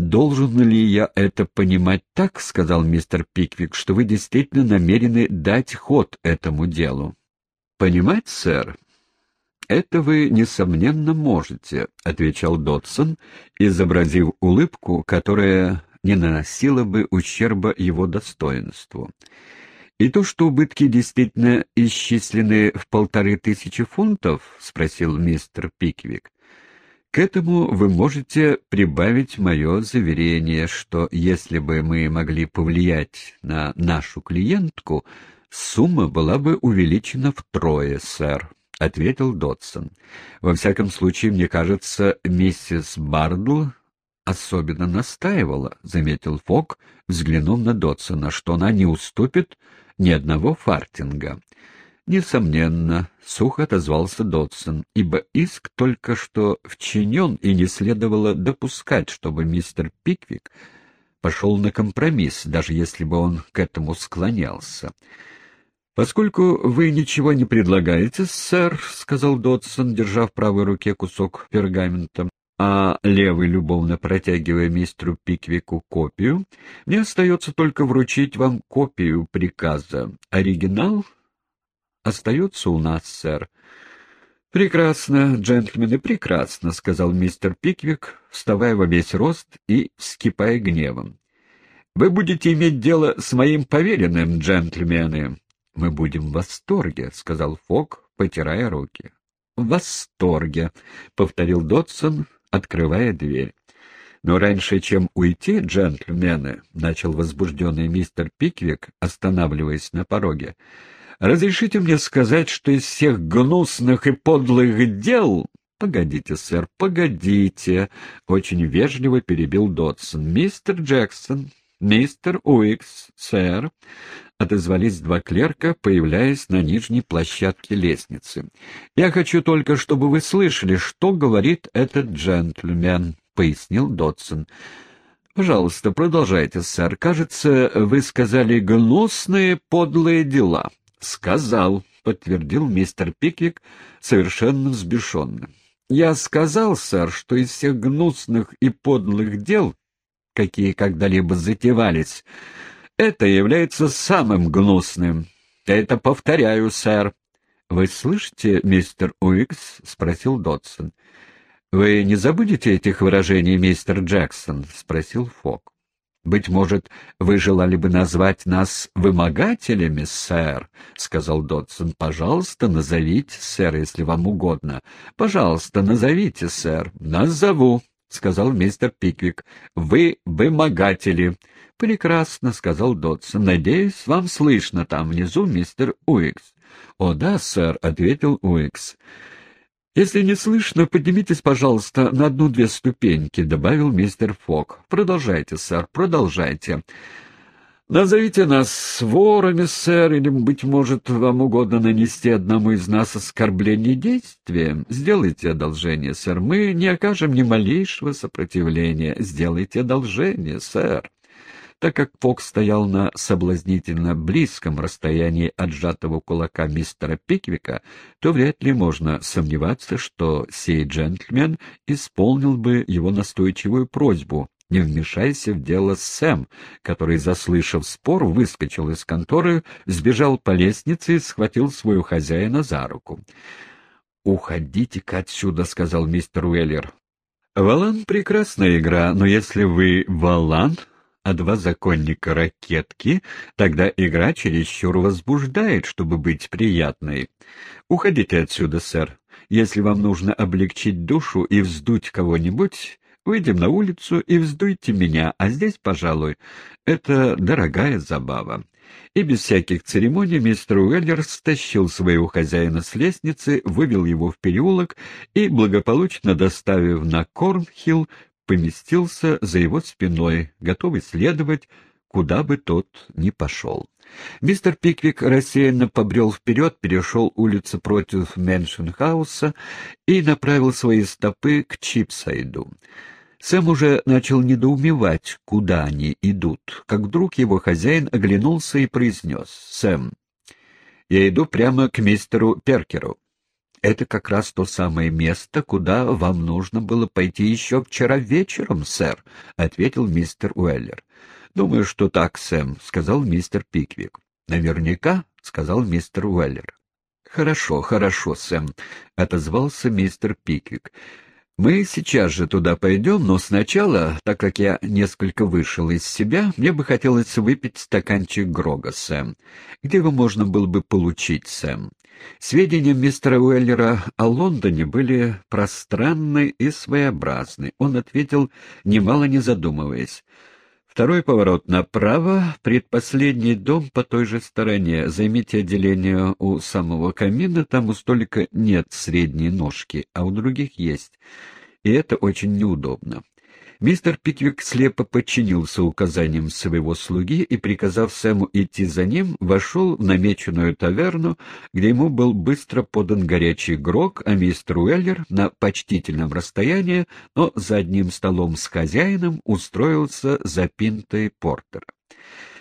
«Должен ли я это понимать так, — сказал мистер Пиквик, — что вы действительно намерены дать ход этому делу?» «Понимать, сэр, это вы, несомненно, можете», — отвечал Додсон, изобразив улыбку, которая не наносила бы ущерба его достоинству. «И то, что убытки действительно исчислены в полторы тысячи фунтов?» — спросил мистер Пиквик. К этому вы можете прибавить мое заверение, что если бы мы могли повлиять на нашу клиентку, сумма была бы увеличена втрое, сэр, — ответил Додсон. Во всяком случае, мне кажется, миссис Бардл особенно настаивала, — заметил Фок, взглянув на Додсона, что она не уступит ни одного фартинга. «Несомненно», — сухо отозвался Додсон, ибо иск только что вчинен, и не следовало допускать, чтобы мистер Пиквик пошел на компромисс, даже если бы он к этому склонялся. «Поскольку вы ничего не предлагаете, сэр», — сказал Додсон, держа в правой руке кусок пергамента, а левый любовно протягивая мистеру Пиквику копию, мне остается только вручить вам копию приказа. Оригинал остается у нас, сэр. — Прекрасно, джентльмены, прекрасно, — сказал мистер Пиквик, вставая во весь рост и вскипая гневом. — Вы будете иметь дело с моим поверенным, джентльмены. — Мы будем в восторге, — сказал Фок, потирая руки. — В восторге, — повторил Додсон, открывая дверь. Но раньше, чем уйти, джентльмены, — начал возбужденный мистер Пиквик, останавливаясь на пороге, — Разрешите мне сказать, что из всех гнусных и подлых дел... «Погодите, сэр, погодите!» — очень вежливо перебил Додсон. «Мистер Джексон, мистер Уикс, сэр!» — отозвались два клерка, появляясь на нижней площадке лестницы. «Я хочу только, чтобы вы слышали, что говорит этот джентльмен», — пояснил Додсон. «Пожалуйста, продолжайте, сэр. Кажется, вы сказали гнусные, подлые дела». «Сказал», — подтвердил мистер Пиквик, совершенно взбешенно. «Я сказал, сэр, что из всех гнусных и подлых дел, какие когда-либо затевались, это является самым гнусным. Я это повторяю, сэр». «Вы слышите, мистер Уикс?» — спросил Додсон. «Вы не забудете этих выражений, мистер Джексон?» — спросил Фок. «Быть может, вы желали бы назвать нас вымогателями, сэр?» — сказал Додсон. «Пожалуйста, назовите, сэр, если вам угодно. Пожалуйста, назовите, сэр». «Назову», — сказал мистер Пиквик. «Вы вымогатели». «Прекрасно», — сказал Додсон. «Надеюсь, вам слышно там внизу, мистер Уикс». «О да, сэр», — ответил Уикс. «Если не слышно, поднимитесь, пожалуйста, на одну-две ступеньки», — добавил мистер Фок. «Продолжайте, сэр, продолжайте». «Назовите нас ворами, сэр, или, быть может, вам угодно нанести одному из нас оскорбление действия? Сделайте одолжение, сэр. Мы не окажем ни малейшего сопротивления. Сделайте одолжение, сэр». Так как Фокс стоял на соблазнительно близком расстоянии от сжатого кулака мистера Пиквика, то вряд ли можно сомневаться, что сей джентльмен исполнил бы его настойчивую просьбу «Не вмешайся в дело Сэм», который, заслышав спор, выскочил из конторы, сбежал по лестнице и схватил свою хозяина за руку. «Уходите-ка отсюда», — сказал мистер Уэллер. «Валан — прекрасная игра, но если вы Валан, а два законника ракетки, тогда игра чересчур возбуждает, чтобы быть приятной. Уходите отсюда, сэр. Если вам нужно облегчить душу и вздуть кого-нибудь, выйдем на улицу и вздуйте меня, а здесь, пожалуй, это дорогая забава. И без всяких церемоний мистер Уэллер стащил своего хозяина с лестницы, вывел его в переулок и, благополучно доставив на Корнхилл, поместился за его спиной, готовый следовать, куда бы тот ни пошел. Мистер Пиквик рассеянно побрел вперед, перешел улицу против Мэншенхауса и направил свои стопы к Чипсайду. Сэм уже начал недоумевать, куда они идут, как вдруг его хозяин оглянулся и произнес «Сэм, я иду прямо к мистеру Перкеру». Это как раз то самое место, куда вам нужно было пойти еще вчера вечером, сэр, — ответил мистер Уэллер. — Думаю, что так, Сэм, — сказал мистер Пиквик. — Наверняка, — сказал мистер Уэллер. — Хорошо, хорошо, Сэм, — отозвался мистер Пиквик. Мы сейчас же туда пойдем, но сначала, так как я несколько вышел из себя, мне бы хотелось выпить стаканчик Грога, Сэм. Где его можно было бы получить, Сэм? Сведения мистера Уэллера о Лондоне были пространны и своеобразны. Он ответил, немало не задумываясь. Второй поворот направо, предпоследний дом по той же стороне. Займите отделение у самого камина, там у столика нет средней ножки, а у других есть. И это очень неудобно. Мистер Пиквик слепо подчинился указаниям своего слуги и, приказав Сэму идти за ним, вошел в намеченную таверну, где ему был быстро подан горячий грог, а мистер Уэллер на почтительном расстоянии, но за одним столом с хозяином устроился за пинтой портера.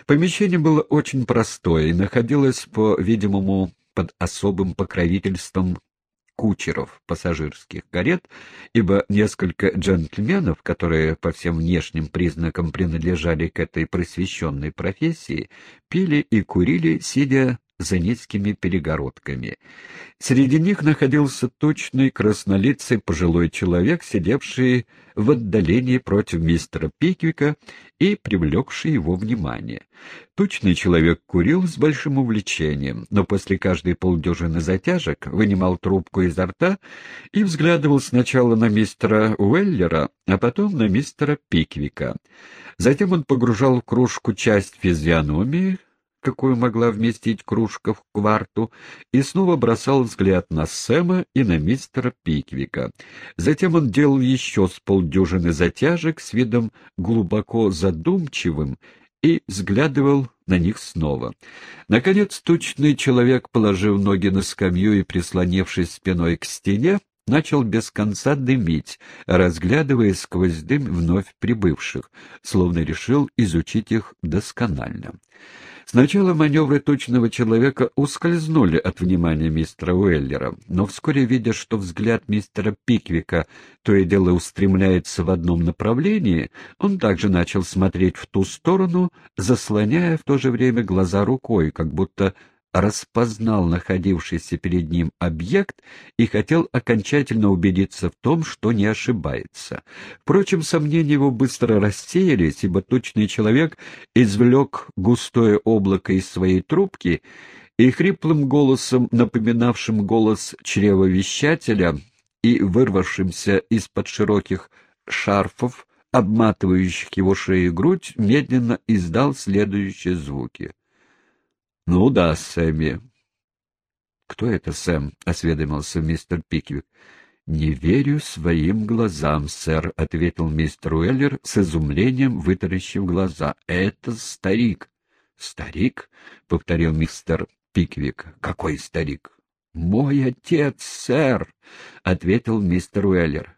Помещение было очень простое и находилось, по-видимому, под особым покровительством кучеров пассажирских карет, ибо несколько джентльменов, которые по всем внешним признакам принадлежали к этой просвещенной профессии, пили и курили, сидя за низкими перегородками. Среди них находился точный краснолицый пожилой человек, сидевший в отдалении против мистера Пиквика и привлекший его внимание. Тучный человек курил с большим увлечением, но после каждой полдюжины затяжек вынимал трубку изо рта и взглядывал сначала на мистера Уэллера, а потом на мистера Пиквика. Затем он погружал в кружку часть физиономии, какую могла вместить кружка в кварту, и снова бросал взгляд на Сэма и на мистера Пиквика. Затем он делал еще с полдюжины затяжек с видом глубоко задумчивым и взглядывал на них снова. Наконец, тучный человек, положив ноги на скамью и прислонившись спиной к стене, начал без конца дымить, разглядывая сквозь дым вновь прибывших, словно решил изучить их досконально. Сначала маневры точного человека ускользнули от внимания мистера Уэллера, но вскоре, видя, что взгляд мистера Пиквика то и дело устремляется в одном направлении, он также начал смотреть в ту сторону, заслоняя в то же время глаза рукой, как будто распознал находившийся перед ним объект и хотел окончательно убедиться в том, что не ошибается. Впрочем, сомнения его быстро рассеялись, ибо точный человек извлек густое облако из своей трубки и хриплым голосом, напоминавшим голос чревовещателя и вырвавшимся из-под широких шарфов, обматывающих его шею и грудь, медленно издал следующие звуки. «Ну да, Сэмми». «Кто это, Сэм?» — осведомился мистер Пиквик. «Не верю своим глазам, сэр», — ответил мистер Уэллер с изумлением, вытаращив глаза. «Это старик». «Старик?» — повторил мистер Пиквик. «Какой старик?» «Мой отец, сэр», — ответил мистер Уэллер.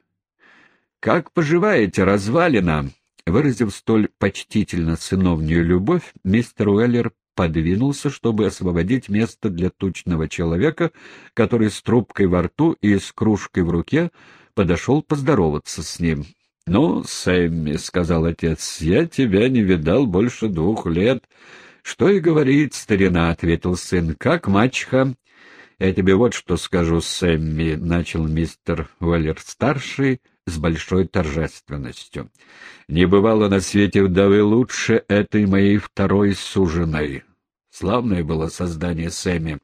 «Как поживаете, развалина?» Выразив столь почтительно сыновнюю любовь, мистер Уэллер подвинулся, чтобы освободить место для тучного человека, который с трубкой во рту и с кружкой в руке подошел поздороваться с ним. — Ну, Сэмми, — сказал отец, — я тебя не видал больше двух лет. — Что и говорить, старина, — ответил сын, — как мачеха. — Я тебе вот что скажу, Сэмми, — начал мистер Уэллер-старший, с большой торжественностью. «Не бывало на свете вдовы лучше этой моей второй суженой. Славное было создание Сэмми.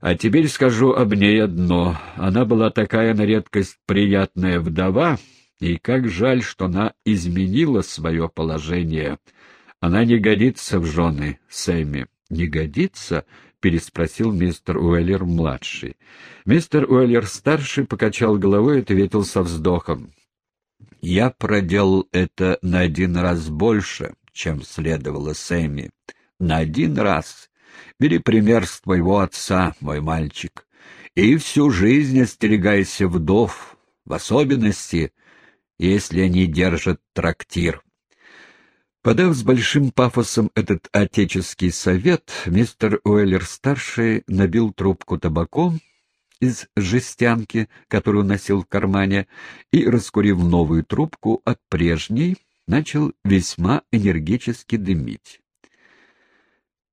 А теперь скажу об ней одно. Она была такая на редкость приятная вдова, и как жаль, что она изменила свое положение. Она не годится в жены Сэмми. Не годится?» — переспросил мистер Уэллер-младший. Мистер Уэллер-старший покачал головой и ответил со вздохом. «Я проделал это на один раз больше, чем следовало Сэмми. На один раз. Бери пример с твоего отца, мой мальчик, и всю жизнь остерегайся вдов, в особенности, если они держат трактир. Подав с большим пафосом этот отеческий совет, мистер Уэллер-старший набил трубку табаком из жестянки, которую носил в кармане, и, раскурив новую трубку от прежней, начал весьма энергически дымить.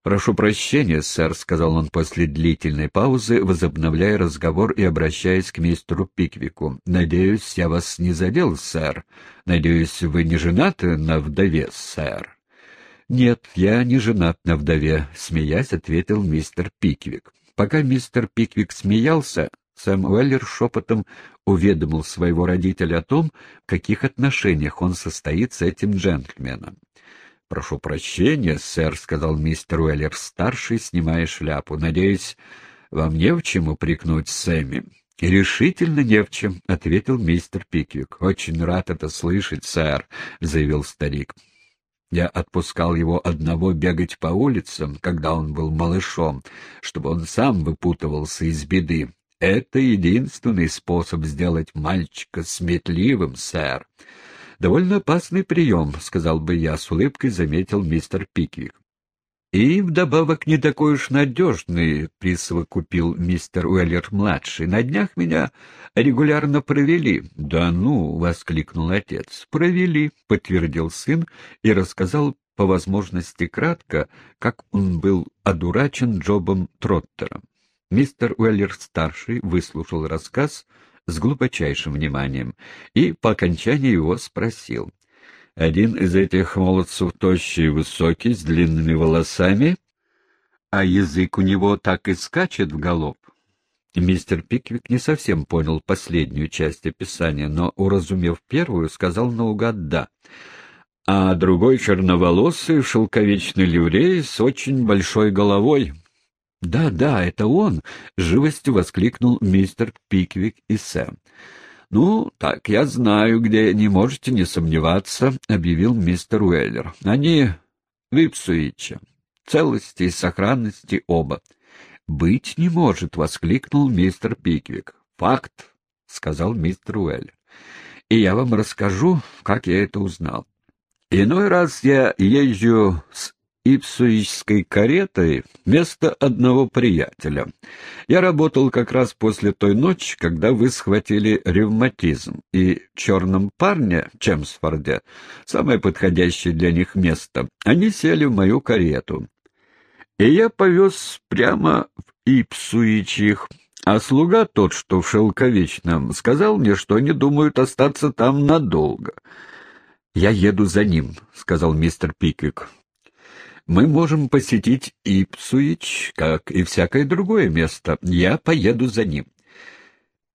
«Прошу прощения, сэр», — сказал он после длительной паузы, возобновляя разговор и обращаясь к мистеру Пиквику. «Надеюсь, я вас не задел, сэр. Надеюсь, вы не женаты на вдове, сэр». «Нет, я не женат на вдове», — смеясь, ответил мистер Пиквик. Пока мистер Пиквик смеялся, Сэм Уэллер шепотом уведомил своего родителя о том, в каких отношениях он состоит с этим джентльменом. «Прошу прощения, сэр», — сказал мистер Уэллер-старший, снимая шляпу. «Надеюсь, вам не в чем упрекнуть Сэмми». «Решительно не в чем», — ответил мистер Пиквик. «Очень рад это слышать, сэр», — заявил старик. Я отпускал его одного бегать по улицам, когда он был малышом, чтобы он сам выпутывался из беды. Это единственный способ сделать мальчика сметливым, сэр. «Довольно опасный прием», — сказал бы я, — с улыбкой заметил мистер Пиквик. «И вдобавок не такой уж надежный», — присовокупил мистер Уэллер-младший. «На днях меня регулярно провели». «Да ну!» — воскликнул отец. «Провели», — подтвердил сын и рассказал по возможности кратко, как он был одурачен Джобом Троттером. Мистер Уэллер-старший выслушал рассказ — с глубочайшим вниманием и по окончании его спросил. «Один из этих молодцев тощий и высокий, с длинными волосами, а язык у него так и скачет в галоп». Мистер Пиквик не совсем понял последнюю часть описания, но, уразумев первую, сказал наугад «да». А другой черноволосый в шелковичной ливреи с очень большой головой, «Да, да, это он!» — живостью воскликнул мистер Пиквик и Сэм. «Ну, так, я знаю, где не можете не сомневаться», — объявил мистер Уэллер. «Они в Ипсуиче. Целости и сохранности оба». «Быть не может!» — воскликнул мистер Пиквик. «Факт!» — сказал мистер Уэллер. «И я вам расскажу, как я это узнал. Иной раз я езжу с ипсуичской каретой вместо одного приятеля. Я работал как раз после той ночи, когда вы схватили ревматизм, и в «Черном парне» Чемсфорде, самое подходящее для них место, они сели в мою карету. И я повез прямо в Ипсуич их, а слуга тот, что в Шелковичном, сказал мне, что они думают остаться там надолго. «Я еду за ним», — сказал мистер Пиквик мы можем посетить Ипсуич, как и всякое другое место. Я поеду за ним.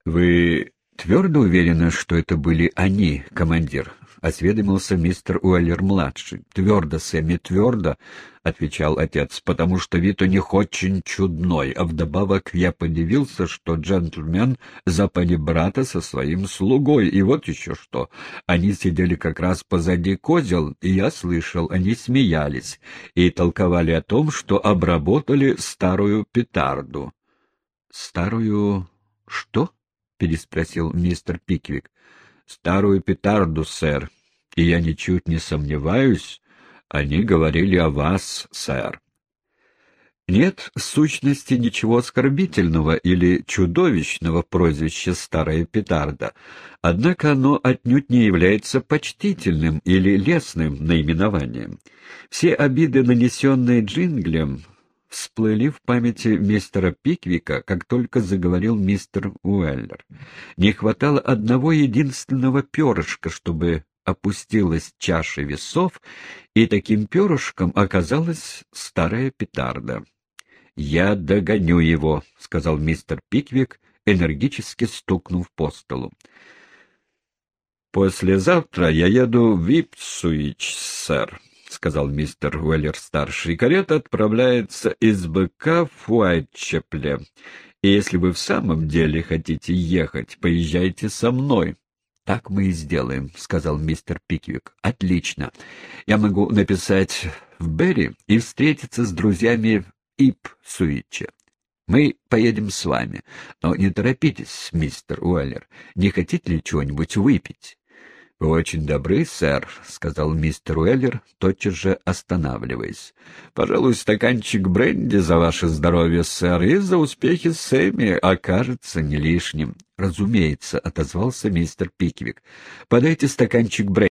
Вы твердо уверены, что это были они, командир? — осведомился мистер Уэллер-младший. — Твердо, Сэмми, твердо, — отвечал отец, — потому что вид у них очень чудной, а вдобавок я подивился, что джентльмен запали брата со своим слугой, и вот еще что. Они сидели как раз позади козел, и я слышал, они смеялись и толковали о том, что обработали старую петарду. — Старую... что? — переспросил мистер Пиквик старую петарду, сэр, и я ничуть не сомневаюсь, они говорили о вас, сэр. Нет в сущности ничего оскорбительного или чудовищного в прозвище «старая петарда», однако оно отнюдь не является почтительным или лесным наименованием. Все обиды, нанесенные Джинглем, всплыли в памяти мистера Пиквика, как только заговорил мистер Уэллер. Не хватало одного единственного перышка, чтобы опустилась чаша весов, и таким перышком оказалась старая петарда. «Я догоню его», — сказал мистер Пиквик, энергически стукнув по столу. «Послезавтра я еду в Ипсуич, сэр», — сказал мистер Уэллер-старший. «Карета отправляется из БК в Уайтчепле. И если вы в самом деле хотите ехать, поезжайте со мной». «Так мы и сделаем», — сказал мистер Пиквик. «Отлично. Я могу написать в Берри и встретиться с друзьями в Ип-Суиче. Мы поедем с вами. Но не торопитесь, мистер Уэллер. Не хотите ли чего-нибудь выпить?» — Вы очень добры, сэр, — сказал мистер Уэллер, тотчас же останавливаясь. — Пожалуй, стаканчик бренди за ваше здоровье, сэр, и за успехи Сэмми окажется не лишним. — Разумеется, — отозвался мистер Пиквик. — Подайте стаканчик бренди.